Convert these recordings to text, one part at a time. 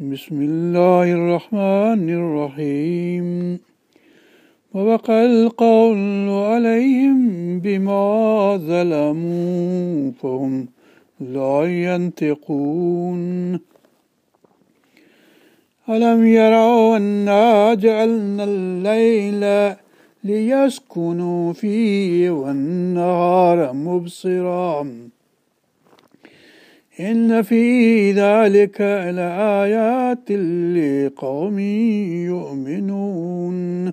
بسم الله الرحمن الرحيم ووقع القول عليهم بما ظلموا فهم لا ينطقون ألم يروا أنا جعلنا الليل ليسكنوا فيه والنهار مبصرا إن في ذلك لآيات لقوم يؤمنون.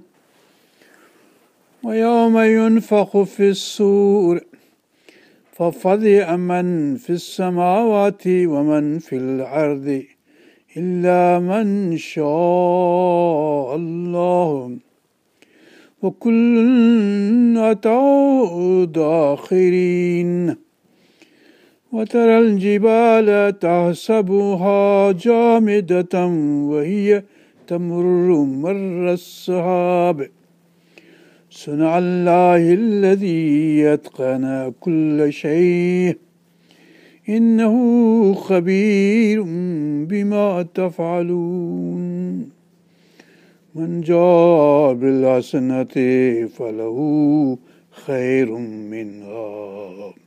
ويوم ينفخ في السور ففضع من في السماوات ومن في الأرض إلا من شاء الله. وكل أتوا داخرين. وترى الجبال تحسبها جامدة وهي تمر مر السحاب صنع الله الذي يتقن كل شيء. إنه خبير بما تفعلون. من جاء بالحسنة فله خير منها.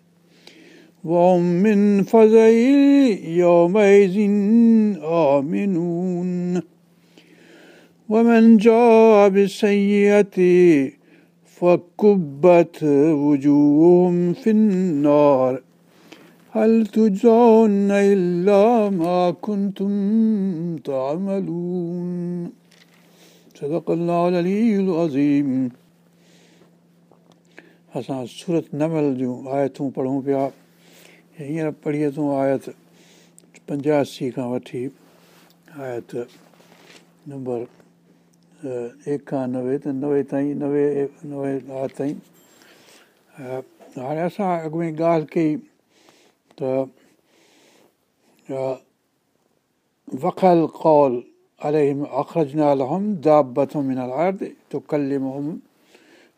وهم من فزع يومئذ آمنون ومن جاء بالسيئة فكبت وجوههم في النار هل تجزون إلا ما كنتم تعملون صدق الله العلي العظيم असां सूरत नमल जूं आयतूं पढ़ूं पिया هينئر پڙهيءَ تون آيت پنجاسي کان وٺي آيت نمبر ايڪانوي ته نوي تائين نوي نوي آيت تائين. هاڻي اسان اڳ ۾ ڳالهه ڪئي ته وکل ڪول اخرجنا لهم دابتم منل ارد تو ڪلمهم ان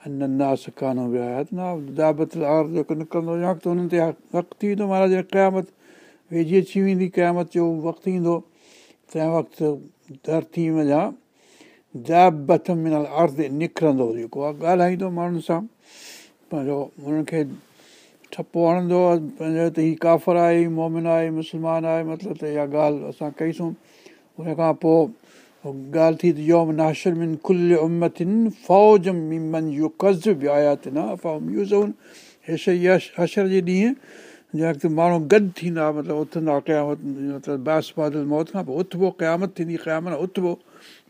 ناس ڪانو به آيات نه دابت ارد جيڪو نڪرندو وقت هنن تي وقت ٿي ويندو مهاراج قيامت ويجهي اچي ويندي قيامت جو وقت ايندو تنهن وقت ڌرتي وڃان دابت منل ارد نڪرندو جيڪو آهي ڳالهائيندو ماڻهن سان پنهنجو هنن کي ٺپو هڻندو پنهنجو ته هيءُ ڪافر آهي هيءُ مومن آهي مسلمان آهي مطلب ته اها ڳالهه اسان ڪئيسون ان کان پوءِ ڳالهه ٿي ته يوم ناشر من ڪل امتن فوج ممن اهو ڪز به حشر جي ڏينهن جنهن وقت ماڻهو گڏ ٿيندا مطلب اٿندا قيامت باس بادل موت کان پوءِ اٿبو قيامت ٿيندي قيامت اٿبو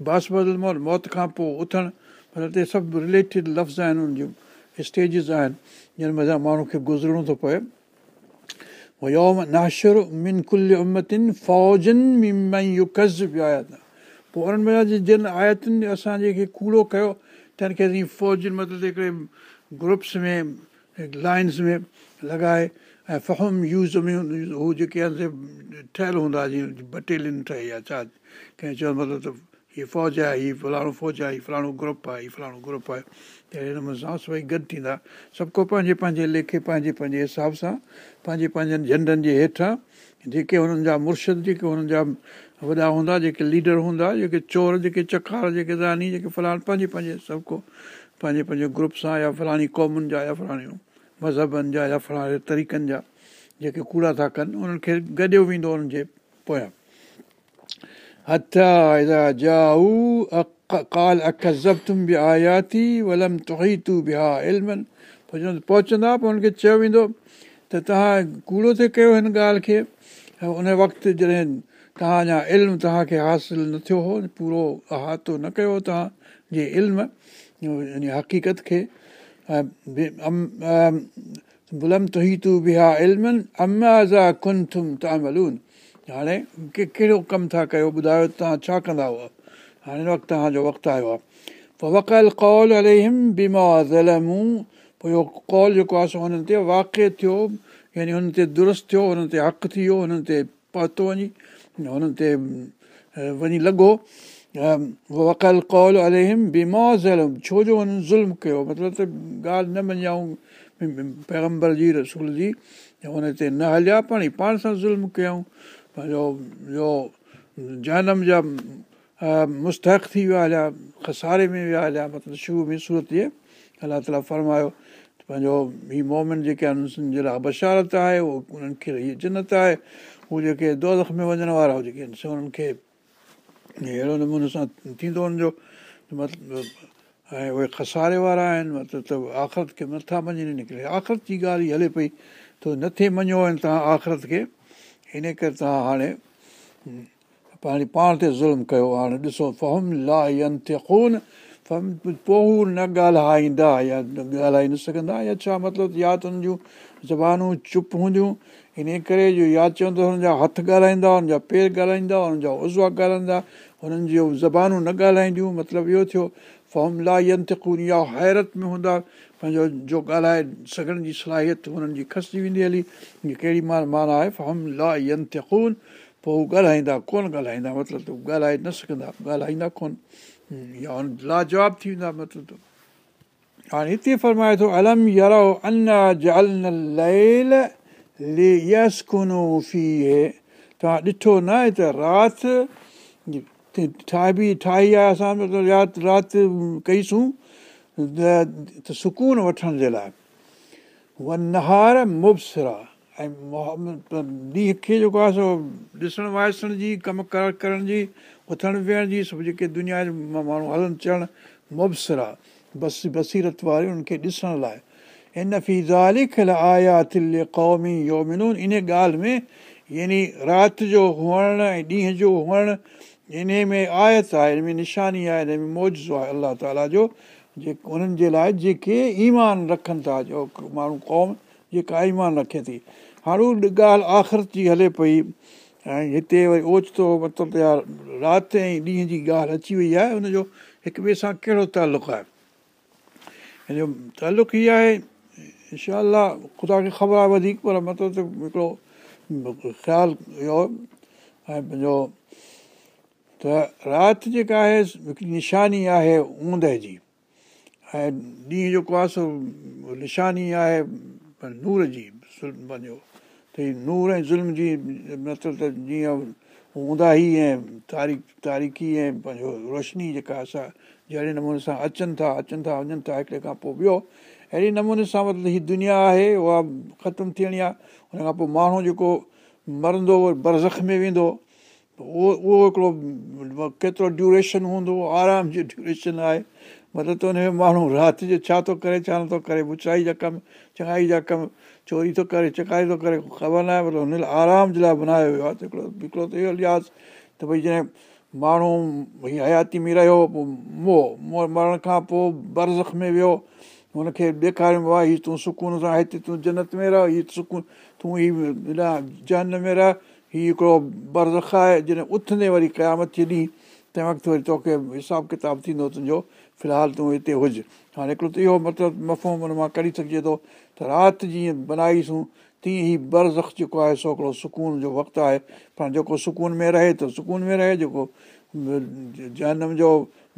باس موت موت کان پوءِ اٿڻ مطلب هتي سڀ رليٽيڊ لفظ آهن ان جون سٽيجس آهن جن مزا ماڻهو کي گذرڻو ٿو پئي يوم ناشر من ڪل امتن فوجن ممن ڪز به آيا ته پوءِ انهن ۾ جن آيتن اسان جيڪي ڪوڙو ڪيو تن کي اسين فوجن مطلب هڪڙي گرپس ۾ لائنس ۾ لڳائي ۽ فهم يوز ۾ هو جيڪي آهن ٺهيل هوندا جيئن بٽيلين ٺهي يا ڇا ڪنهن چيو مطلب ته هيءَ فوج آهي هيءَ فلاڻو فوج آهي هيءَ فلاڻو گروپ آهي هيءَ فلاڻو گروپ آهي اهڙي نموني سان سڀئي گڏ ٿيندا. سڀ ڪو پنهنجي پنهنجي ليکي پنهنجي پنهنجي حساب سان پنهنجي پنهنجن جهنڊن جي هيٺان جيڪي هنن جا مرشد جيڪي هنن جا وڏا هوندا جيڪي ليڊر هوندا جيڪي چور جيڪي چکار جيڪي زاني جيڪي فلاڻ پنهنجي پنهنجي سڀ ڪو پنهنجي پنهنجي گروپ سان يا فلاڻي قومن جا يا فلاڻيون مذهبن جا يا فلاڻي طريقن جا جيڪي ڪوڙا ٿا ڪن انهن کي گڏيو ويندو انهن جي پويان. پهچندا پوءِ هن کي چيو ويندو ته توهان ڪوڙو ٿئي ڪيو هن ڳالهه کي؟ ان وقت جڏهن توهان اڃا علم توهان کي حاصل نه ٿيو هو پورو اهاتو نه ڪيو توهان جي علم يعني حقيقت کي. بلم تهي تون به ها المن امازا ڪن ٿم تاملون هاڻي ڪي ڪهڙو ڪم ٿا ڪيو ٻڌايو توهان ڇا ڪندا هئا؟ هاڻي وقت توهان جو وقت آيو آهي پوءِ وڪل ڪول اليهم بيما زلمون. پوءِ اهو ڪول جيڪو آهي سو هنن تي واقع ٿيو يعني درست ٿيو حق ٿي ويو هنن تي پهتو وڃي هنن تي وڃي لڳو وڪل ڪول اليهم بيما ظلم ڇو جو هنن ظلم ڪيو مطلب ته ڳالهه نه مڃائون پيگمبر جي رسول جي هن تي نه هليا پاڻ ئي پاڻ سان ظلم ڪيئون پنهنجو اهو جنم جا مستڪ ٿي ويا هليا کساري ۾ ويا هليا مطلب شروع ۾ سورت جي الله تالا فرمايو پنهنجو هيءَ مومن جيڪي آهن جي لاءِ بشارت آهي اهو انهن کي هيءَ جنت آهي هو جيڪي دوزک ۾ وڃڻ وارا جيڪي آهن انهن کي اهڙو نموني سان ٿيندو هن جو مطلب ۽ اهي کساري وارا آهن مطلب ته آخرت کي نٿا مڃي نڪري آخرت جي ڳالهه ئي هلي پئي ته نٿي مڃو آهن توهان آخرت کي ان ڪري توهان هاڻي پنهنجي پاڻ تي ظلم ڪيو هاڻي ڏسو خون پوءِ هو نه ڳالهائيندا يا ڳالهائي نه سگهندا يا ڇا مطلب يا ته هن جون زبانون چپ هونديون ان ڪري جو يا چوندو هنن جا هٿ ڳالهائيندا هن جا پير ڳالهائيندا هنن جا عضوا ڳالهائيندا هنن جون زبانون نه ڳالهائينديون مطلب اهو ٿيو فارم لا ينتڪون يا حيرت ۾ هوندا پنهنجو جو ڳالهائي سگهڻ جي صلاحيت هنن جي کسجي ويندي هلي هيءَ ڪهڙي معنيٰ معنيٰ آهي؟ فارم لا ينتڪون پوءِ هو ڳالهائيندا ڪونه ڳالهائيندا مطلب ڳالهائي نه سگهندا ڳالهائيندا ڪونه. يا لاجواب ٿي ويندا مطلب هاڻي هتي فرمائي ٿو الم يرو انا في توهان ڏٺو نه آهي ته رات ٺاهبي ٺاهي آهي اسان رات رات ڪئيسون ته سڪون وٺڻ جي لاءِ اها نهار مبسرا ۽ ڏينهن کي جيڪو آهي سو ڏسڻ وائسڻ جي ڪم ڪار ڪرڻ جي اٿڻ ويهڻ جي سڀ جيڪي دنيا ماڻهو هلن چڙهن مبسرا بس بسيرت واري انهن کي ڏسڻ لاءِ هن في زالکل آيا قومي ان ڳالهه ۾ يعني رات جو هئڻ ۽ ڏينهن جو هئڻ ان ۾ آيت آهي هن ۾ نشاني آهي هن ۾ موجون آهي الله تالا جو جيڪو انهن جي لاءِ جيڪي ايمان رکن ٿا جو ماڻهو قوم جيڪا ايمان رکي ٿي هاڻي هو ڳالهه آخرت جي هلي پئي ۽ هتي وري اوچتو مطلب يار رات ۽ ڏينهن جي ڳالهه اچي وئي آهي هن جو هڪ ٻئي سان ڪهڙو تالق آهي هن جو تالق هيءَ آهي انشا خدا کي خبر آهي وڌيڪ پر مطلب ته هڪڙو خيال اهو ۽ پنهنجو ته رات جيڪا آهي هڪڙي نشاني آهي اوندهه جي ۽ ڏينهن جيڪو آهي سو نشاني آهي نور جي پنهنجو ته نور ۽ ظلم جي مطلب ته جيئن اونداهي ۽ تاريخ تاريخي ۽ پنهنجو روشني جيڪا اسان جهڙي نموني سان اچن ٿا اچن ٿا وڃن ٿا هڪڙي کان پوءِ ٻيو اهڙي نموني سان مطلب هيءَ دنيا آهي اها ختم ٿيڻي آهي. هن کان پوءِ ماڻهو جيڪو مرندو برزک ۾ ويندو اهو اهو هڪڙو ڪيترو ڊيوريشن هوندو آرام جو ڊيوريشن آهي. مطلب ته هن ۾ ماڻهو رات جو ڇا ٿو ڪري ڇا نٿو ڪري بڇائي جا ڪم چڱائي جا ڪم چوري ٿو ڪري چڪاري ٿو ڪري خبر نه آهي مطلب هن لاءِ آرام جي لاءِ بنايو ويو آهي. ته هڪڙو هڪڙو ته اهو لحاظ ته ڀئي جڏهن ماڻهو ڀئي حياتي ۾ رهيو پوءِ موهه مرڻ کان پوءِ برزک ۾ ويو هن کي ڏيکاريو آهي هيءَ تون سڪون سان هتي تون جنت ۾ رهه هيءَ سڪون تون هيءَ هيڏا ۾ رهه هيءَ هڪڙو برزک آهي جڏهن اٿندي وري قيامت جي ڏينهن تنهن وقت وري توکي حساب ڪتاب ٿيندو تنهنجو في الحال تون هتي هج. هاڻي هڪڙو ته اهو مطلب مفهم هن مان ڪڍي سگهجي ٿو ته رات جيئن بنائيسون تيئن ئي برزک جيڪو آهي سو هڪڙو سڪون جو وقت آهي. پاڻ جيڪو سڪون ۾ رهي ته سڪون ۾ رهي جيڪو جنم جو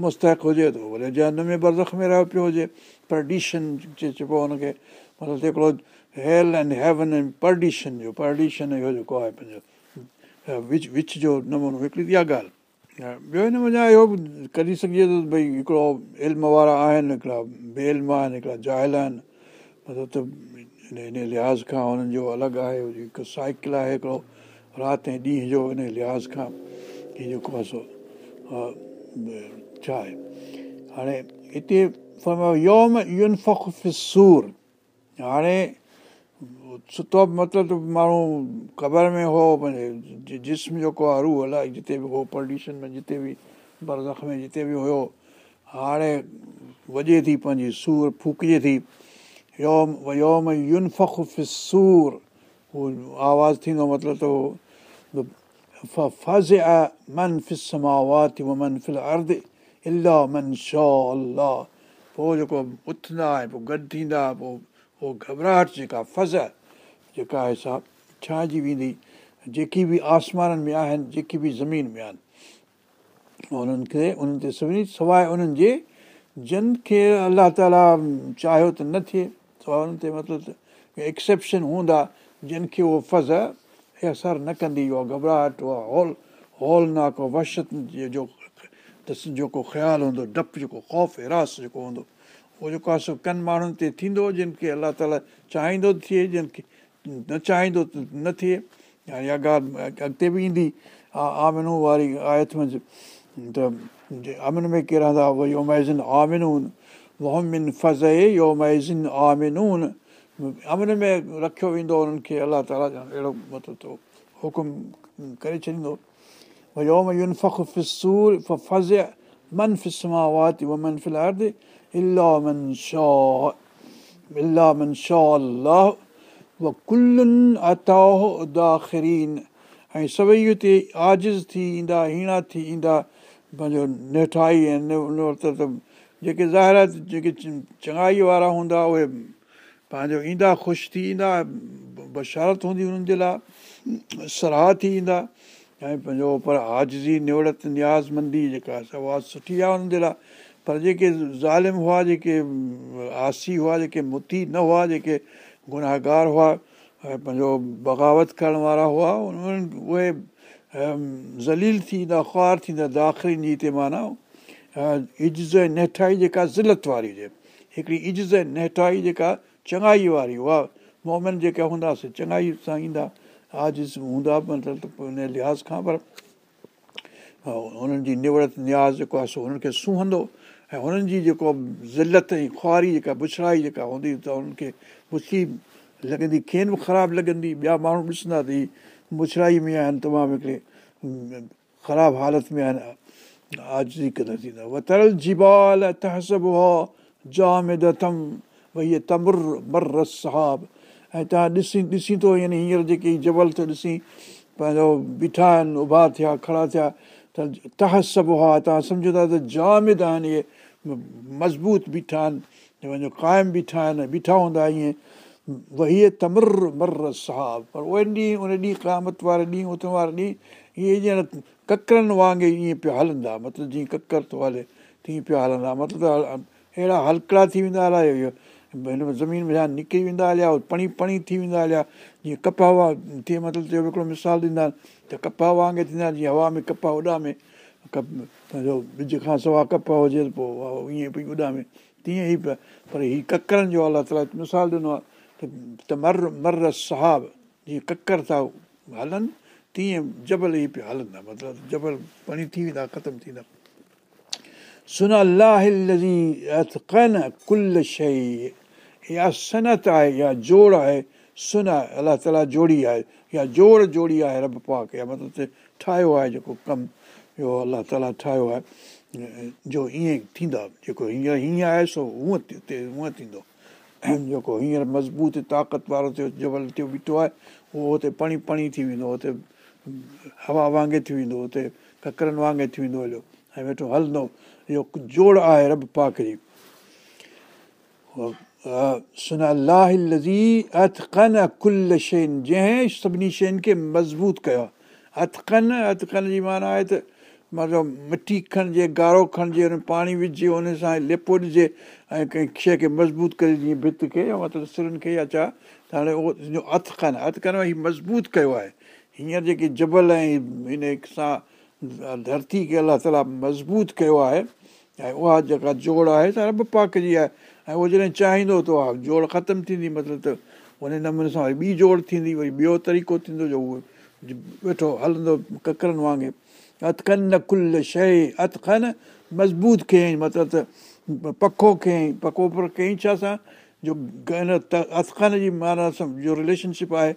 مستڪ هجي ته ڀلي جنم ۾ برزک ۾ رهيو پيو هجي پرڊشن چئبو هن کي مطلب هڪڙو هيل اينڊ هيون اينڊ پرڊشن جو پرڊشن اهو جيڪو آهي پنهنجو وچ وچ جو نمونو هڪڙي اها ڳالهه ٻيو هن وڃان اهو به ڪڍي سگهجي ٿو ڀئي هڪڙو علم وارا آهن هڪڙا علم آهن هڪڙا جائل آهن مطلب ته هن لحاظ کان هنن جو الڳ آهي هڪ سائيڪل آهي هڪڙو رات ۽ ڏينهن جو هن لحاظ کان هيءَ جيڪو آهي سو ڇا آهي هاڻي هتي يوم يونفور هاڻي ستو مطلب ماڻهو قبر ۾ هو پنهنجي جسم جيڪو آهي روهه الائي جتي به هو پوليوشن ۾ جتي به برزک ۾ جتي به هيو هاڻي وڄي ٿي پنهنجي سور فوڪجي ٿي يوم يوم يونفور هو آواز ٿيندو مطلب ته فز فسماوات من فل ارد الاهه من شاهه الله پوءِ جيڪو اٿندا ۽ پوءِ گڏ ٿيندا پوءِ اهو گهٻراهٽ جيڪا فز جيڪا آهي سا ڇانئجي ويندي جيڪي به آسمانن ۾ آهن جيڪي به زمين ۾ آهن انهن کي انهن تي سڀني سواءِ انهن جي جن کي الله تالا چاهيو ته نه ٿئي سواءِ انهن تي مطلب ايڪسيپشن هوندا جن کي اهو فز اثر نه ڪندي اها گهٻراهٽ اها هول هولناڪ وشت جو جيڪو خيال هوندو ڊپ جيڪو خوف هراس جيڪو هوندو اهو جيڪو آهي سو ڪن ماڻهن تي ٿيندو جن کي الله تالا چاهيندو ٿئي جن کي نه چاهيندو ته نه ٿئي. يا اها ڳالهه اڳتي به ايندي آمنو واري آيت ۾ ته امن ۾ ڪير رهندا اهو يوميزن آمنون موهمن فز يوميزن آمنون. امن ۾ رکيو ويندو انهن کي الله تالا اهڙو مطلب حڪم ڪري ڇڏيندو ويوم ينفخ في السور ففزع من في السماوات ومن في الأرض إلا من شاء إلا من شاء الله وكل أتاه داخرين ऐं सभई हुते आजिज़ थी ईंदा हीणा थी ईंदा पंहिंजो निठाई ऐं जेके ज़ाहिर जेके चङाई वारा हूंदा उहे पंहिंजो ईंदा ख़ुशि थी ईंदा बशारत हूंदी हुननि जे लाइ सराह थी ईंदा ۽ پنهنجو پر هازي نوڙت نيازمندي جيڪا اها سٺي آهي هنن جي لاءِ. پر جيڪي ظالم هئا جيڪي آسي هئا جيڪي متي نه هئا جيڪي گناهگار هئا ۽ پنهنجو بغاوت ڪرڻ وارا هئا انهن اهي ذليل ٿيندا خوار ٿيندا داخل جي هتي معنيٰ از نيٺائي جيڪا ذلت واري هجي. هڪڙي از نيٺائي جيڪا چڱائي واري اها مومن جيڪا هونداسين چڱائي سان ايندا عاجز هوندا مطلب لحاظ کان پر هنن جي نوڙت نياز جيڪو آهي سو هنن کي سهندو. ۽ هنن جي جيڪو ذلت ۽ خئاري جيڪا بڇڙائي جيڪا هوندي ته هنن کي بڇي لڳندي کين به خراب لڳندي ٻيا ماڻهو ڏسندا ته هيءَ بڇڙائي ۾ آهن تمام هڪڙي خراب حالت ۾ آهن. آجي قدر ٿيندا وترل جبال تهسب جامدتم ڀئي تمر مر سهاب ۽ توهان ڏسي ڏسي ٿو يعني هينئر جيڪي جبل ٿو ڏسي پنهنجو بيٺا آهن اڀا ٿيا کڙا ٿيا ته ته سڀ هئا توهان سمجهو ٿا ته جامد آهن اهي مضبوط بيٺا آهن پنهنجو قائم بيٺا آهن بيٺا هوندا ائين. وهي تمر مر صاحب. پر اهي ڏينهن ان ڏينهن قيامت واري ڏينهن ات واري ڏينهن اهي ڄڻ ڪڪرن وانگر ائين پيا هلندا. مطلب جيئن ڪڪر ٿو هلي تيئن پيا هلندا. مطلب اهڙا هلڪڙا ٿي ويندا الائي هن ۾ زمين ۾ نڪري ويندا هليا پڻي پڻي ٿي ويندا هليا. جيئن ڪپهه وا ٿئي مطلب هڪڙو مثال ڏيندا آهن ته ڪپهه وانگر ٿيندا آهن جيئن هوا ۾ ڪپ پنهنجو ٻج کان سواءِ ڪپهه هجي ته پوءِ ائين پئي اڏامي تيئن ئي پيا پر هيءَ ڪڪرن جو الله تالا مثال ڏنو آهي ته مر مر سهاب جيئن ڪڪر ٿا هلن تيئن جبل ئي پيا هلندا. مطلب جبل پڻي ٿي ويندا ختم ٿيندا سن الله ڪل شيءِ اها سنت آهي يا جوڙ آهي سن الله تالا جوڙي آهي يا جوڙ جوڙي آهي رب پاڪ يا مطلب ٺاهيو آهي جيڪو ڪم اهو الله تالا ٺاهيو آهي جو ائين ٿيندا جيڪو هينئر هيئن آهي سو هونئن هونئن ٿيندو جيڪو هينئر مضبوط طاقت وارو ٿيو جبل ٿيو بيٺو آهي اهو هتي پڻي پڻي ٿي ويندو هتي هوا وانگر ٿي ويندو هتي ڪڪرن وانگر ٿي ويندو هليو ۽ ويٺو هلندو اهو جوڙ آهي رب پاڪ جي ڪل شين جنهن سڀني شين کي مضبوط ڪيو آهي اٿڪن اٿڪن جي معنيٰ آهي ته مطلب مٽي کڻجي ڳاڙهو کڻجي هن پاڻي وجهجي هن سان ليپو ڏجي ۽ ڪنهن شيءِ کي مضبوط ڪري جيئن ڀت کي يا مطلب سرن کي يا ڇا ته هاڻي اهو اٿڪن اٿڪن هيءُ مضبوط ڪيو آهي هينئر جيڪي جبل ۽ هن سان ڌرتي کي الله تالا مضبوط ڪيو آهي ۽ اها جيڪا جوڙ آهي ته رب پاڪ جي آهي ۽ اهو جڏهن چاهيندو ته اها جوڙ ختم ٿيندي مطلب ته ان نموني سان وري ٻي جوڙ ٿيندي وري ٻيو طريقو ٿيندو جو اهو ويٺو هلندو ڪڪرن وانگر. اتڪن نه ڪل شيءِ اتکن مضبوط ڪيئين مطلب ته پکو ڪيئين. پڪو پر ڪيئين ڇا سان؟ جو هن اتکن جي معنيٰ سان جو رليشنشپ آهي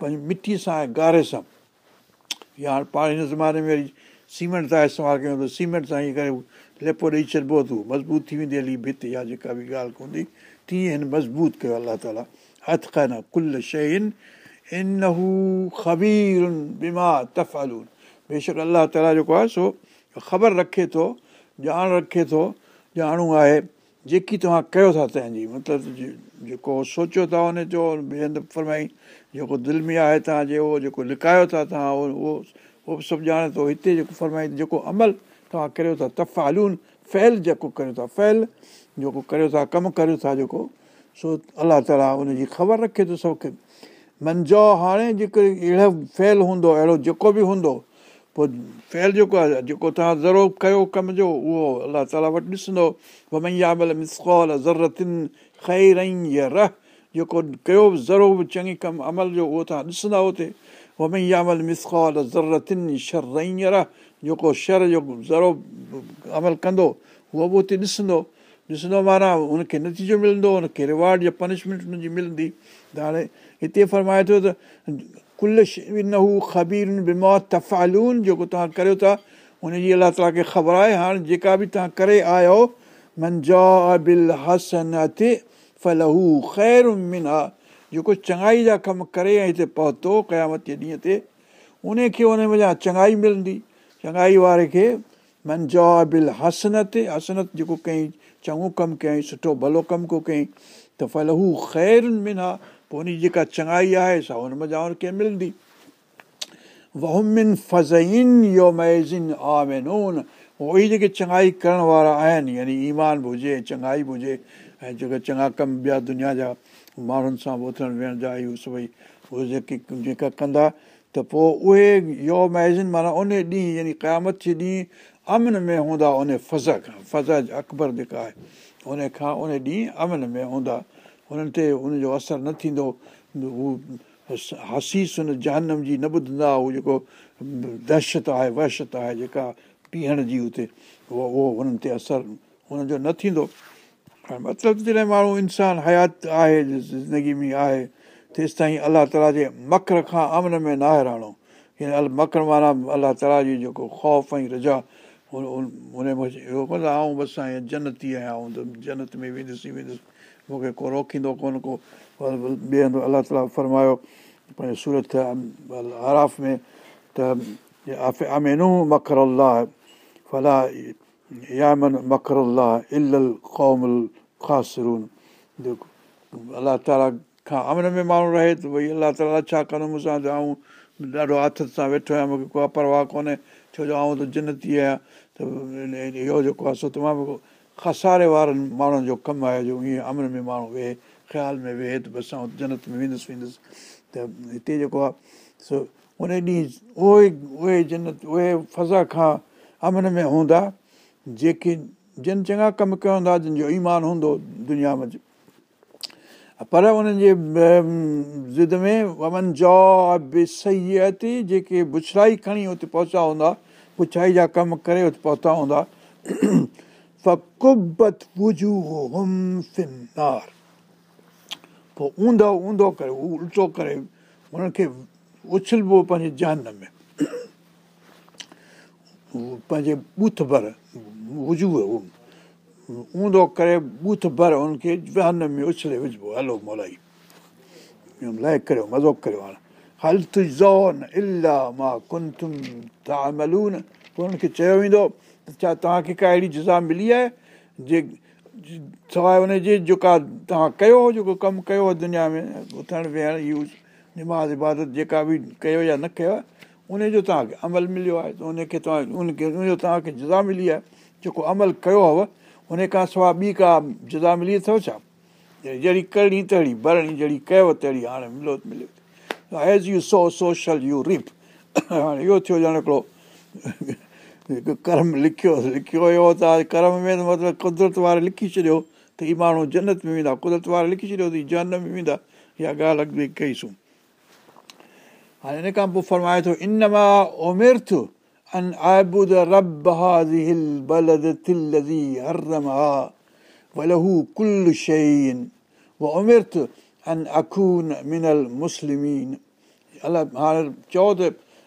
پنهنجي مٽيءَ سان ۽ گاري سان. يا هاڻي پاڻ هن زماني ۾ وري سيمينٽ ٿا استعمال ڪيون ته سيمينٽ سان ئي ڪري ليپو ڏيئي ڇڏبو تون مضبوط ٿي ويندي هلي ڀت يا جيڪا به ڳالهه هوندي تيئن هن مضبوط ڪيو الله تالا. هٿ ڪانه ڪل شيءِ هو تفالون بيشڪ الله تالا جيڪو آهي سو خبر رکي ٿو ڄاڻ رکي ٿو ڄاڻو آهي جيڪي توهان ڪيو ٿا تنهنجي. مطلب جيڪو سوچيو ٿا هن جو ٻئي هنڌ فرمائي جيڪو دل ۾ آهي توهان جي اهو جيڪو لڪايو ٿا توهان اهو اهو به سڀ ڄاڻي ٿو. هتي جيڪو فرمائي جيڪو عمل توهان ڪريو ٿا تفالون فيل جيڪو ڪريو ٿا فيل جيڪو ڪريو ٿا ڪم ڪريو ٿا جيڪو. سو الله تالا ان جي خبر رکي ٿو سڀ منجهو هاڻي جيڪو اهڙو فيل هوندو اهڙو جيڪو به هوندو پوءِ فيل جيڪو آهي جيڪو توهان زرو ڪيو ڪم جو اهو الله تالا وٽ ڏسندو. ضرورتن خير رهه جيڪو ڪيو زرو به چڱي ڪم عمل جو اهو توهان ڏسندا هتي. ومل مسخول ضرورتن شر رهه جيڪو شر جو زرو عمل ڪندو اهو به هتي ڏسندو ڏسندو معنيٰ هن کي نتيجو ملندو هن کي روارڊ يا پنشمينٽ هن جي ملندي ته هاڻي هتي فرمائي ٿو ته ڪل نه هو خبير تفالون جيڪو توهان ڪريو ٿا هن جي الله تالا کي خبر آهي هاڻي جيڪا به توهان ڪري آيا فلهو خير من آهي جيڪو چڱائي جا ڪم ڪري ۽ هتي پهتو قيامت ڏينهن تي ان کي ان وڃان چڱائي ملندي چڱائي واري کي منهنجا بل هسنت هسنت جيڪو ڪيئين چڱو ڪم ڪيئين سٺو ڀلو ڪم ڪو ڪيئين ته فلهو خير من آهي پوءِ ان جي جيڪا چڱائي آهي سا هن مزا هن کي ملندي. وهمن فزئن يو ميزن آمينون. اهي جيڪي چڱائي ڪرڻ وارا آهن يعني ايمان به هجي چڱائي به هجي ۽ جيڪي چڱا ڪم ٻيا دنيا جا ماڻهن سان اٿڻ ويهڻ جا اهو سڀئي اهي جيڪي جيڪا ڪندا ته پوءِ اهي يو ميزن معنيٰ ان ڏينهن يعني قيامت جي ڏينهن امن ۾ هوندا ان فز کان. فز اڪبر جيڪا آهي ان کان ان ڏينهن امن ۾ هوندا. هنن تي ان جو اثر نه ٿيندو. هو هسيس هن جهنم جي نه ٻڌندا. هو جيڪو دهشت آهي وهشت آهي جيڪا پيئڻ جي هتي اهو اهو هنن تي اثر هن جو نه ٿيندو. مطلب جڏهن ماڻهو انسان حيات آهي زندگي ۾ آهي تيس تائين الله تالا جي مڪر کان امن ۾ نه آهي رهڻو. هن مڪر معنيٰ الله تالا جي جيڪو خوف ۽ رضا هن آئون بس آهيان جنتي آهيان. ۽ ته جنت ۾ ويندس ويندس. مون کي ڪو روڪيندو ڪونه ڪو ٻئي هنڌ الله تالا فرمايو پنهنجي سورت آراف ۾ ته امينو مڪر الله ڦلا يامن الله ال قوم خاسرون. الله تالا کان امن ۾ ماڻهو رهي ته ڀئي الله تالا ڇا ڪندو مون سان ته آئون ڏاڍو آٿت سان ويٺو آهيان مون کي ڪو پرواهه ڪونهي. ڇو جو آئون ته جنتي آهيان. ته اهو جيڪو آهي سو تمام کساري وارن ماڻهن جو ڪم آهي جو ائين امن ۾ ماڻهو ويهي خيال ۾ ويهي ته بس آئون جنت ۾ ويندس ويندس. ته هتي جيڪو آهي سو ان ڏينهن اهو اهي جنت اهي فضا کان امن ۾ هوندا جيڪي جن چڱا ڪم ڪيا هوندا جن جو ايمان هوندو دنيا ۾ پر انهن جي ضد ۾ ومن جا به صحيح اتي جيڪي بڇڙائي کڻي هتي پهچا هوندا بڇائي جا ڪم ڪري هتي پهتا هوندا فڪبت وجو فنار پوءِ اونڌو اونڌو ڪري الٽو ڪري هنن کي اڇلبو پنهنجي جان ۾ پنهنجي بوٿ ڀر وجو اونڌو ڪري بوٿ ڀر هن کي وهن ۾ اڇلي وجهبو هلو مولائي مزو ڪريو هاڻي هل ت زون الاهه مان هن کي چيو ويندو ڇا توهان کي ڪا اهڙي جزا ملي آهي جي سواءِ هن جي جيڪا توهان ڪيو هو جيڪو ڪم ڪيو هو دنيا ۾ اٿڻ ويهڻ يوز نماز عبادت جيڪا به ڪيو يا نه ڪيو آهي ان جو توهان کي عمل مليو آهي ته ان کي توهان ان کي ان جو توهان کي جزا ملي آهي جيڪو عمل ڪيو هئو هن کان سواءِ ٻي ڪا جزا ملي اٿو ڇا؟ جهڙي ڪرڻي تهڙي ڀرڻي جهڙي ڪيو تهڙي هاڻي ملو مليو ايز يو سو سوشل يو رپ هاڻي اهو ٿيو ڄڻ هڪڙو هڪ ڪرم لکيو لکيو هيو ته ڪرم ۾ مطلب قدرت واري لکي ڇڏيو ته هيءَ ماڻهو جنت ۾ ويندا قدرت واري لکي ڇڏيو ته هيءَ جن ۾ ويندا. اها ڳالهه اڳتي ڪئيسون. هاڻي هن کان پوءِ فرمائي ٿو ان مان عمر ٿيو أن أعبد رب هذه البلدة الذي حرمها وله كل شيء وأمرت أن أكون من المسلمين अलाह हाणे चओ त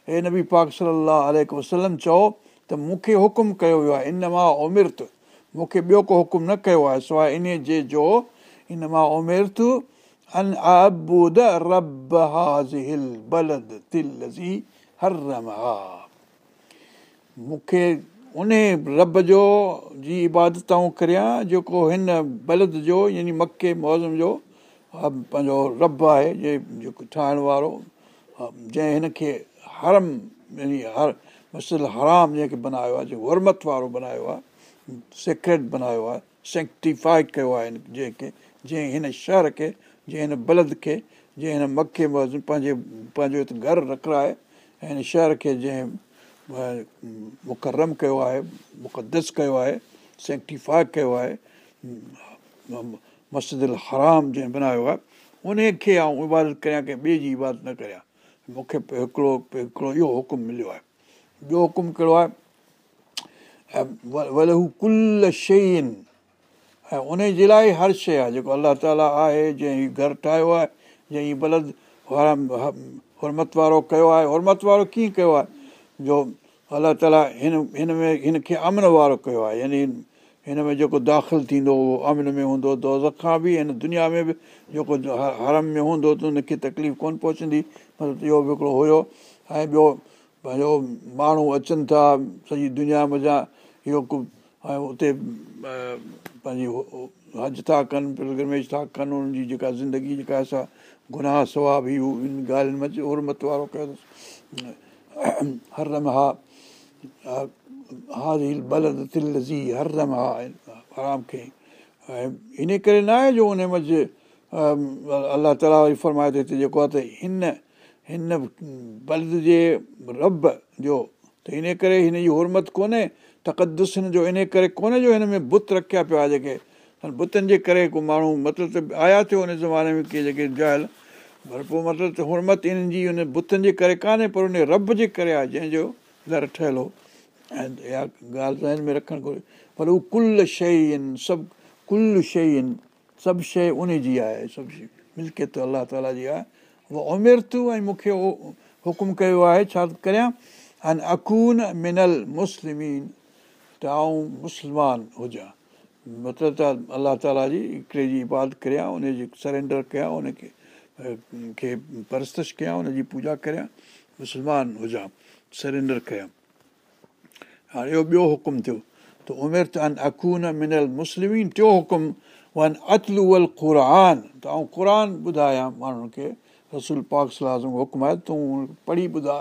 हे नबी पाक सलाहु वसलम चओ त मूंखे हुकुम कयो वियो आहे इन मां उमिरि मूंखे ॿियो को हुकुम न कयो आहे सवाइ इन जे जो इन मां उमिरि अन आबूद रब हाज़िल बलद तिल हरमहा مون کي ان رب جو جي ابادتائون ڪريان جيڪو هن بلد جو يعني مڪي موزم جو پنهنجو رب آهي جي جيڪو ٺاهڻ وارو جنهن هن کي هرم يعني هر مسل حرام جنهن کي بنايو آهي جيڪو هرمت وارو بنايو آهي سيڪريٽ بنايو آهي سينڪٽفائڊ ڪيو آهي جنهن کي جنهن هن شهر کي جنهن هن بلد کي جنهن هن مڪي موزم پنهنجي پنهنجو هتي گهر رکائي هن شهر کي جنهن مڪرم ڪيو آهي مقدس ڪيو آهي سينڪٽفائي ڪيو آهي مسجد ال حرام جنهن بنايو آهي ان کي آئون عبادت ڪريان ڪنهن ٻئي جي عبادت نه ڪريان. مون کي هڪڙو هڪڙو اهو حڪم مليو آهي. ٻيو حڪم ڪهڙو آهي؟ ڀلي هو ڪل شيءِ ۽ ان جي لاءِ هر شيءِ آهي جيڪو الله تالا آهي جنهن گهر ٺاهيو آهي جنهن بلد وارو ڪيو آهي. هرمت وارو ڪيئن ڪيو آهي جو الله تالا هن هن ۾ هن کي امن وارو ڪيو آهي. يعني هن ۾ جيڪو داخل ٿيندو اهو امن ۾ هوندو ته به هن دنيا ۾ به جيڪو هرم ۾ هوندو ته هن کي تڪليف ڪونه پهچندي. مطلب اهو به هڪڙو هيو. ۽ ٻيو پنهنجو ماڻهو اچن ٿا سڄي دنيا مزا اهو ۽ اتي پنهنجي هج ٿا ڪن پلگرميج ٿا ڪن انهن جي جيڪا زندگي جيڪا اسان گناهه ثواب ئي ڳالهين ۾ هرمت وارو ڪيو. اٿس هر رمها ها آرام کي ۽ ان ڪري نه آهي جو ان منجهه الله تالا وري فرمائي ٿو هتي جيڪو آهي ته هن هن بلد جي رب جو ته ان ڪري هن جي هرمت ڪونهي تقدس هن جو ان ڪري ڪونهي جو هن ۾ بت رکيا پيا جيڪي بتن جي ڪري ڪو ماڻهو مطلب ته آيا ٿيو هن زماني ۾ ڪي جيڪي جايل پر پوءِ مطلب ته هرمت انهن جي هن بتن جي ڪري ڪانهي پر ان رب جي ڪري آهي جنهن جو در ٺهيل هو. ۽ اها ڳالهه ذهن ۾ رکڻ گهرجي پر اهي ڪل شيءِ آهن سڀ ڪل شيءِ آهن سڀ شيءِ ان جي آهي سڀ شيءِ. ملڪيت الله تالا جي آهي. اها عمر تون ۽ مون کي اهو حڪم ڪيو آهي ڇا ڪريان؟ ۽ اڪون منل مسلمين ته آئون مسلمان هجان. مطلب ته الله تالا جي هڪڙي جي عبادت ڪريان ان جي سرينڊر ڪيان ان کي کي پرستش ڪيان ان جي پوڄا ڪريان مسلمان هجان سرينڊر ڪيان هاڻي اهو ٻيو حڪم ٿيو ته عمر ته اڪون منل مسلمين ٽيون حڪم ون اتلو ال قر ته آئون قر ٻڌايان ماڻهن کي رسول پاڪ صلاح حڪم آهي تون پڙهي ٻڌا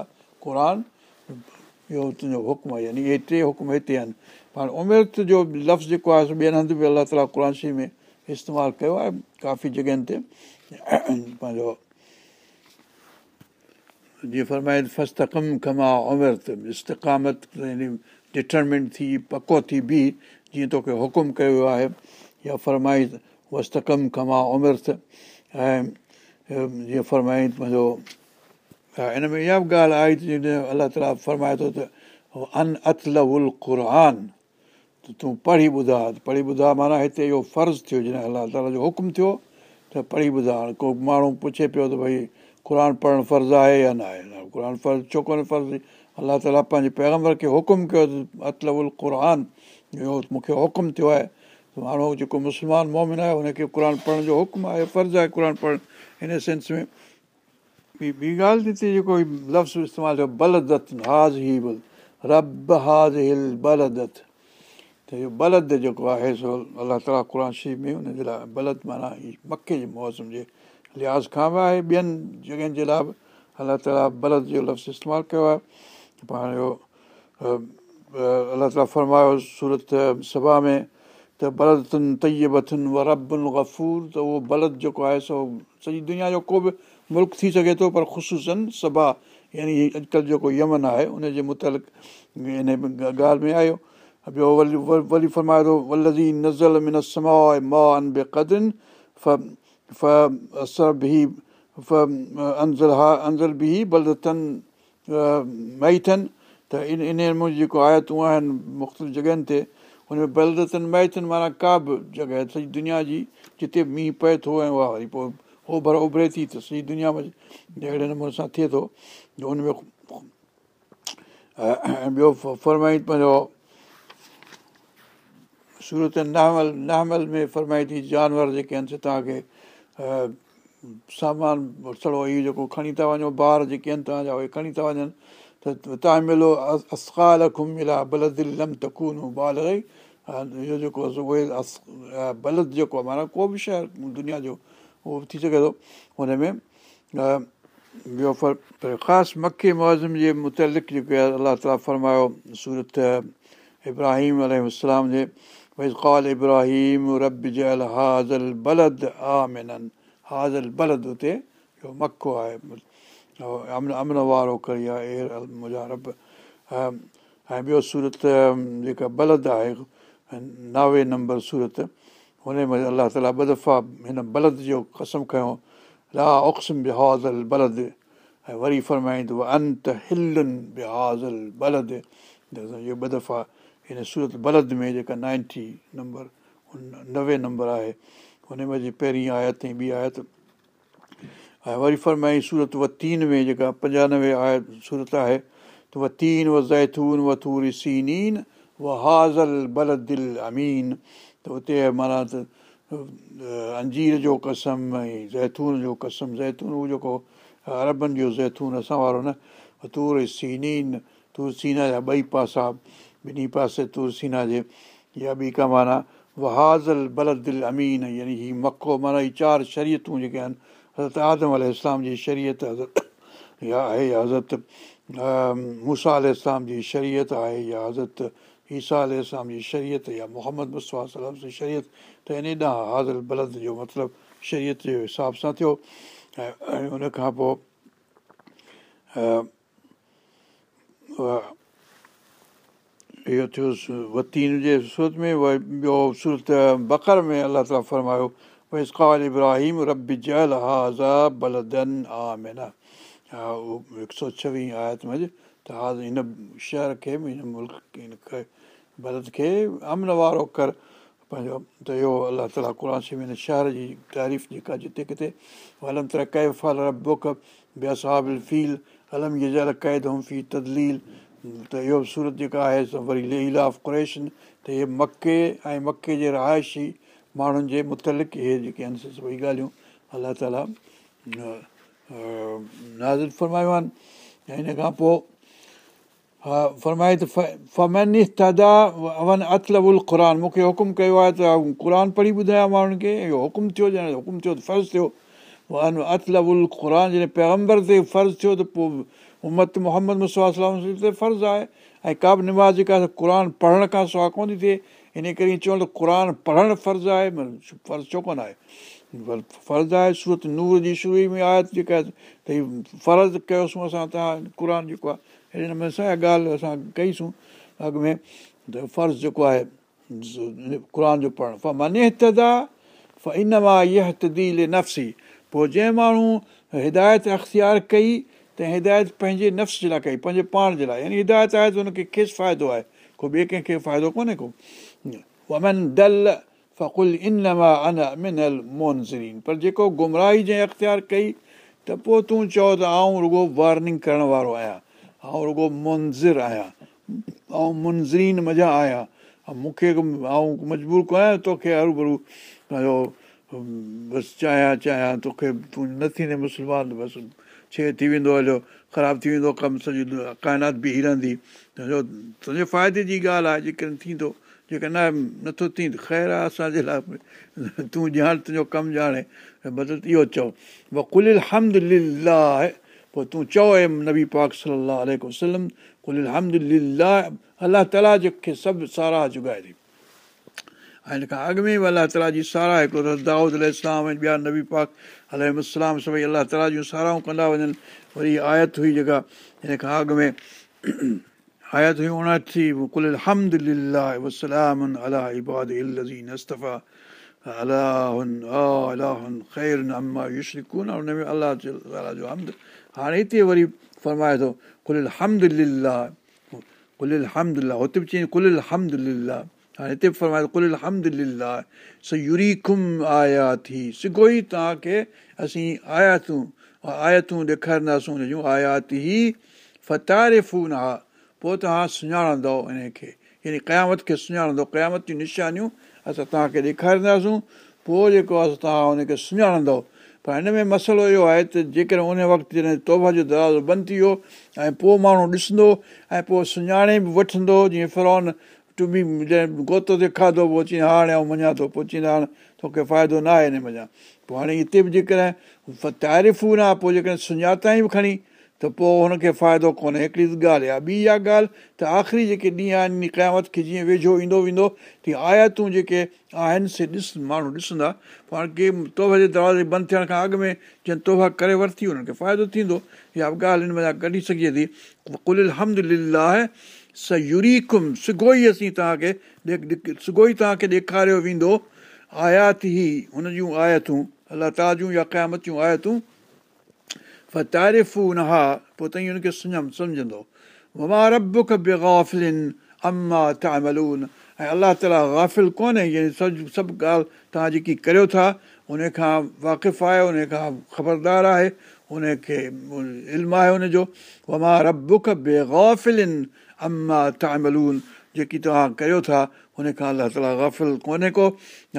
قر اهو تنهنجو حڪم آهي يعني اهي ٽي حڪم هتي آهن. پاڻ عمر جو لفظ جيڪو آهي ٻين هنڌ به الله تالا قر ۾ استعمال ڪيو آهي ڪافي جڳهين تي پنهنجو جيئن فرمائي فستڪم کما ته استڪامت ڊٽرمينٽ ٿي پڪو ٿي به جيئن توکي حڪم ڪيو آهي يا فرمائي وستڪم عمر ۽ جيئن فرمائي پنهنجو هن ۾ اها به ڳالهه آئي ته الله تالا فرمائي ٿو ته ان اتلول قر ته تون پڙهي ٻڌا پڙهي ٻڌا معنيٰ هتي اهو فرض ٿيو جڏهن الله تالا جو حڪم ٿيو ته پڙهي ٻڌا. ڪو ماڻهو پڇي پيو ته ڀئي قر پڙهڻ فرض آهي يا نه آهي؟ قر فرض ڇو ڪونهي فرض؟ الله تالا پنهنجي پيگمبر کي حڪم ڪيو ته اتلول قر اهو مون کي حڪم ٿيو آهي. ماڻهو جيڪو مسلمان مومن آهي هن کي قر پڙهڻ جو حڪم آهي فرض آهي قر پڙهڻ. هن سينس ۾ ٻي ٻي ڳالهه هتي جيڪو لفظ استعمال ٿيو بلدت هاز هي رب هاز هل بلدت ته اهو بلد جيڪو آهي سو الله تالا قر شريف ۾ هن جي لاءِ بلد معنيٰ مڪي جي موسم جي لحاظ کان به آهي ٻين جڳهين جي لاءِ به الله تالا بلد جو لفظ استعمال ڪيو آهي پاڻ الله تالا فرمايو سورت سڀا ۾ ته بلدن تيبٿن و ربن گفور ته اهو بلد جيڪو آهي سو سڄي دنيا جو ڪو به ملڪ ٿي سگهي ٿو پر خشوسن سڀا يعني اڄڪلهه جيڪو يمن آهي ان جي متالق هن ڳالهه ۾ آيو ٻيو وري وري فرمائي ٿو ولزي نزل من سما مان ان بي قدن ف اثر به انزل ها انزل به بلدتن مئي اٿن ته ان ان جيڪو آيتون آهن مختلف جڳهين تي هن ۾ بلدتن مئي اٿن معنيٰ ڪا به جڳهه سڄي دنيا جي جتي مينهن پئي ٿو ۽ اها وري پوءِ اوڀر اڀري ٿي ته سڄي دنيا ۾ اهڙي نموني سان ٿئي ٿو جو هن ۾۽ ٻيو پنهنجو سورت نامل نامل ۾ فرمائي ٿي جانور جيڪي آهن سي توهان کي سامان سڙو اهو جيڪو کڻي ٿا وڃو ٻار جيڪي آهن توهان جا اهي کڻي ٿا وڃن. ته توهان ملو اسڪال ملا بلدل لم تڪون بال رهي اهو جيڪو اهي بلد جيڪو آهي معنيٰ ڪو به شيءِ دنيا جو اهو ٿي سگهي ٿو. هن ۾ ٻيو پر خاص مکي مئازم جي مطلق جيڪو آهي الله تالا فرمايو سورت ابراهيم الارم جي ڀئي قال ابراهيم رب جل هازل بلد آمنن هازل بلد هتي اهو مکو آهي امن امن وارو ڪري آهي منهنجا رب ۽ ٻيو سورت جيڪا بلد آهي ناوي نمبر سورت هن ۾ الله تالا ٻه دفعا هن بلد جو قسم کنيو لا اوڪسم بهازل بلد ۽ وري فرمائيندو انت هلن بهازل بلد اهو ٻه دفعا هن سورت بلد ۾ جيڪا نائنٽي نمبر نوي نمبر آهي هن ۾ جي پهرين آيت ۽ ٻي آيت ۽ وري فرمائي سورت وتين ۾ جيڪا پنجانوي آيت سورت آهي ته وتين و زيٿون وٿور سينين و هازل بلدل امين. ته اتي معنيٰ ته انجير جو قسم ۽ زيٿون جو قسم. زيٿون اهو جيڪو اربن جو زيٿون اسان وارو نه تور سينين تور سينا جا ٻئي پاسا ٻنهي پاسي تور سينا جي يا ٻي ڪا معنيٰ وهازل بلدل امين يعني هيءَ مڪو معنيٰ هيءَ چار شرييتون جيڪي آهن حضرت آدم ال اسلام جي شرييت حضرت يا آهي حضرت موسيٰ ال اسلام جي شرييت آهي يا حضرت ايسا ال اسلام جي شرييت يا محمد مسوا سلام جي شرييت ته ان ڏانهن حاضر بلد جو مطلب شرييت جي حساب سان ٿيو ۽ ان کان پوءِ اهو ٿيو وتين جي سورت ۾ ٻيو سورت بڪر ۾ الله تالا فرمايو اسڪال ابراهيم رب جل هازا بلدن آمن ها اهو هڪ سؤ ڇويهه آيت ۾ ته ها هن شهر کي هن ملڪ هن بلد کي امن وارو ڪر پنهنجو ته اهو الله تالا قر ۾ هن شهر جي تعريف جيڪا جتي ڪٿي هلم تر ڪي ڦل ربڪ بيسابل فيل هلم يجل قيد هم في تدليل ته اهو به سورت جيڪا آهي وري ليلاف قريشن ته اهي مڪي ۽ مڪي جي رهايشي ماڻهن جي مطلق اهي جيڪي آهن ڳالهيون الله تالا ناز فرمايون آهن. ۽ هن کان پوءِ ها فرمائي ته اون اتلبل قر مون کي حڪم ڪيو آهي ته قر پڙهي ٻڌايان ماڻهن کي. اهو حڪم ٿيو ڄڻ حڪم ٿيو ته فرض ٿيو. اتلبل قر جڏهن پيگمبر تي فرض ٿيو ته پوءِ امت محمد مسلام تي فرض آهي. ۽ ڪا به نماز جيڪا قر پڙهڻ کان سواءِ ڪونه ٿي ٿئي. ان ڪري چوڻ ته قر پڙهڻ فرض آهي فرض ڇو ڪونه آهي؟ فرض آهي سورت نور جي شروع ۾ آيت جيڪا ته فرض ڪيوسين اسان توهان قر جيڪو آهي اهڙي نموني سان اها ڳالهه اسان ڪئيسون اڳ ۾ ته فرض جيڪو آهي قر جو پڙهڻ. ان مان اها تديل نفسي. پوءِ جنهن ماڻهو هدايت اختيار ڪئي ته هدايت پنهنجي نفس جي لاءِ ڪئي پنهنجي پاڻ جي لاءِ. يعني هدايت آهي ته هن کي کيس فائدو آهي. ڪو ٻئي ڪنهن کي فائدو ڪونهي ڪو. ومن دل فڪل ان مونزرين. پر جيڪو گمراهي جنهن اختيار ڪئي ته پوءِ تون چئو ته آئون رڳو وارننگ ڪرڻ وارو آهيان. ۽ رڳو منظر آهيان. ۽ منزرين مزا آهيان. مون کي آئون مجبور ڪونه آهيان توکي هرو ڀرو پنهنجو بس چاهيان چاهيان توکي تون نه ٿيندي مسلمان بس ڇي ٿي ويندو هليو خراب ٿي ويندو ڪم سڄي ڪائنات بيهي رهندي تنهنجو تنهنجي فائدي جي ڳالهه آهي جيڪڏهن ٿيندو جيڪر نه نٿو ٿي ته خير آهي اسان جي لاءِ تون ڄاڻ تنهنجو ڪم ڄاڻي مطلب اهو چئو و ڪل حمد لاءِ پوءِ تون چئو نبي پاڪ صلاح وسلم ڪل حمد الله تالا جيڪي سڀ ساراهه جگائي ٿي ۽ هن کان اڳ ۾ به الله تالا جي ساراهه هڪڙو ٻيا نبي پاڪ الارم سڀئي الله تالا جون ساراهون ڪندا وڃن وري آيت هئي جيڪا هن کان اڳ ۾ آيت هئي اڻٽي ڪل حمد وسلام الا اباد استفا الله يشرڪون هن ۾ الله تالا جو حمد. هاڻي هتي وري فرمائي ٿو ڪل حمد حمد هاڻي هتي فرمائي ڪل حمد س يريڪم آيا ٿي سگو ئي توهان کي اسين آياتون آيتون ڏيکارينداسون جون آيات ئي ها پوءِ توهان سڃاڻندو ان کي. يعني قيامت کي قيامت جون نشانيون اسان توهان کي ڏيکارينداسون. پوءِ جيڪو آهي توهان هن کي سڃاڻندو. پر هن ۾ مسئلو اهو آهي ته جيڪڏهن ان وقت جڏهن توبا جو دروازو بند ٿي ويو ۽ پوءِ ماڻهو ڏسندو ۽ پوءِ سڃاڻي به وٺندو جيئن فرون تي کاڌو پوءِ اچي هاڻي ۽ مڃان ٿو پوءِ چوندا هاڻي توکي فائدو نه آهي هن مڃان. پوءِ هاڻي هتي به جيڪڏهن تعريفون نه پوءِ جيڪڏهن سڃاتائي به کڻي ته پوءِ هن کي فائدو ڪونهي. هڪڙي ڳالهه آهي. ٻي اها ڳالهه ته آخري جيڪي ڏينهن آهن قيامت کي جيئن ويجهو ايندو ويندو تيئن آياتون جيڪي آهن سي ڏس ماڻهو ڏسندا پاڻ ڪي توبي جي دروازي بند ٿيڻ کان اڳ ۾ جنهن توبا ڪري ورتي هنن کي فائدو ٿيندو. اها به ڳالهه هن ۾ ڪڍي سگهي ٿي. ڪل حمد لاءِ س يريڪم سگو ئي اسين توهان کي سگو ئي توهان کي ڏيکاريو ويندو. آيات ئي هن جون آيتون الله تالا جون يا قيامت جون آيتون. تاريفو نه ها پوءِ ٿئي هن کي سڃم سمجهندو. وما رب بيگافلن اما تاملون ۽ الله تالا گافل ڪونهي يعني سڀ سڀ ڳالهه توهان جيڪي ڪريو ٿا ان کان واقف آهي ان کان خبردار آهي ان کي علم آهي هن جو وما ربک بيگافلن اما تاملون جيڪي توهان ڪيو ٿا هن کان الله تالا گافل ڪونهي ڪو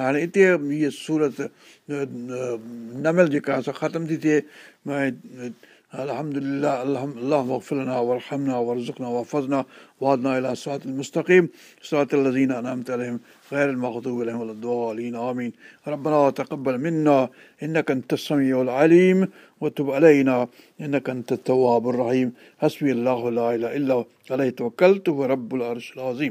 هاڻي هتي هيءَ سورت نمل جيڪا اسان ختم ٿي ٿئي الحمد لله اللهم اغفر لنا وارحمنا وارزقنا واحفظنا وهدنا إلى صراط المستقيم. صراط الذين أنعمت عليهم غير المغضوب عليهم ولا الضالين. آمين. ربنا تقبل منا إنك أنت السميع العليم. وتب علينا إنك أنت التواب الرحيم. حسبي الله لا إله إلا هو. عليه توكلت ورب العرش العظيم.